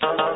ہاں